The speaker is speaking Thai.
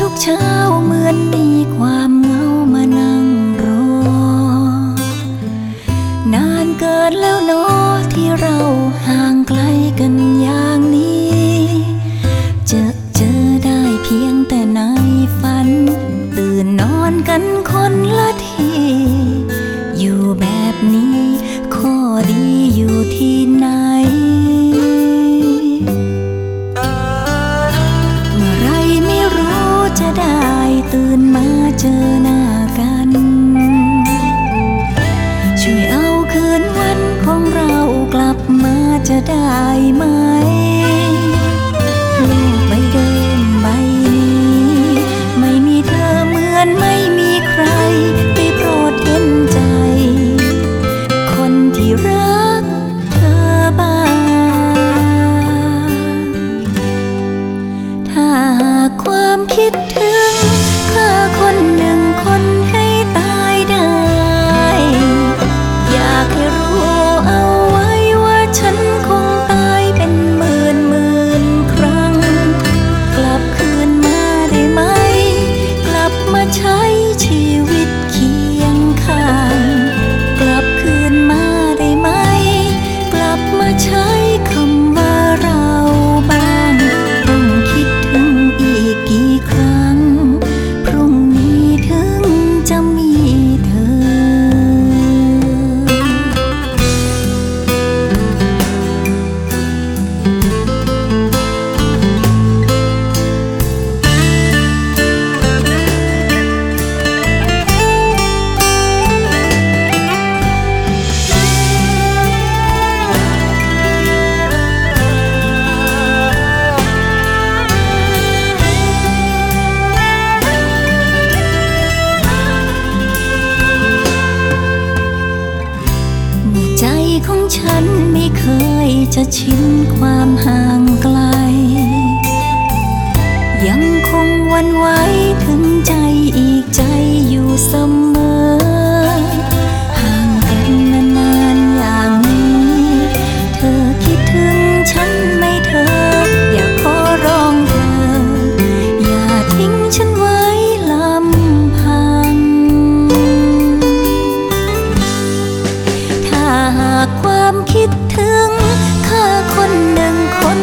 ทุกเช้าเหมือนมีความเงามานั่งรอนานเกินแล้วเนาะที่เราห่างไกลกันอย่างนี้จะเจอได้เพียงแต่ในฝัน ตื่นนอนกันคนละที อยู่แบบนี้ ข้อดีอยู่ที่ เจอหน้ากัน ช่วยเอาคืนวันของเรากลับมาจะได้ไหม ฉันไม่เคยจะชินความห่างไกล ยังคงหวันไหวถึงใจอีกใจอยู่เสมอ ความคิดถึงข้าคนหนึ่งคน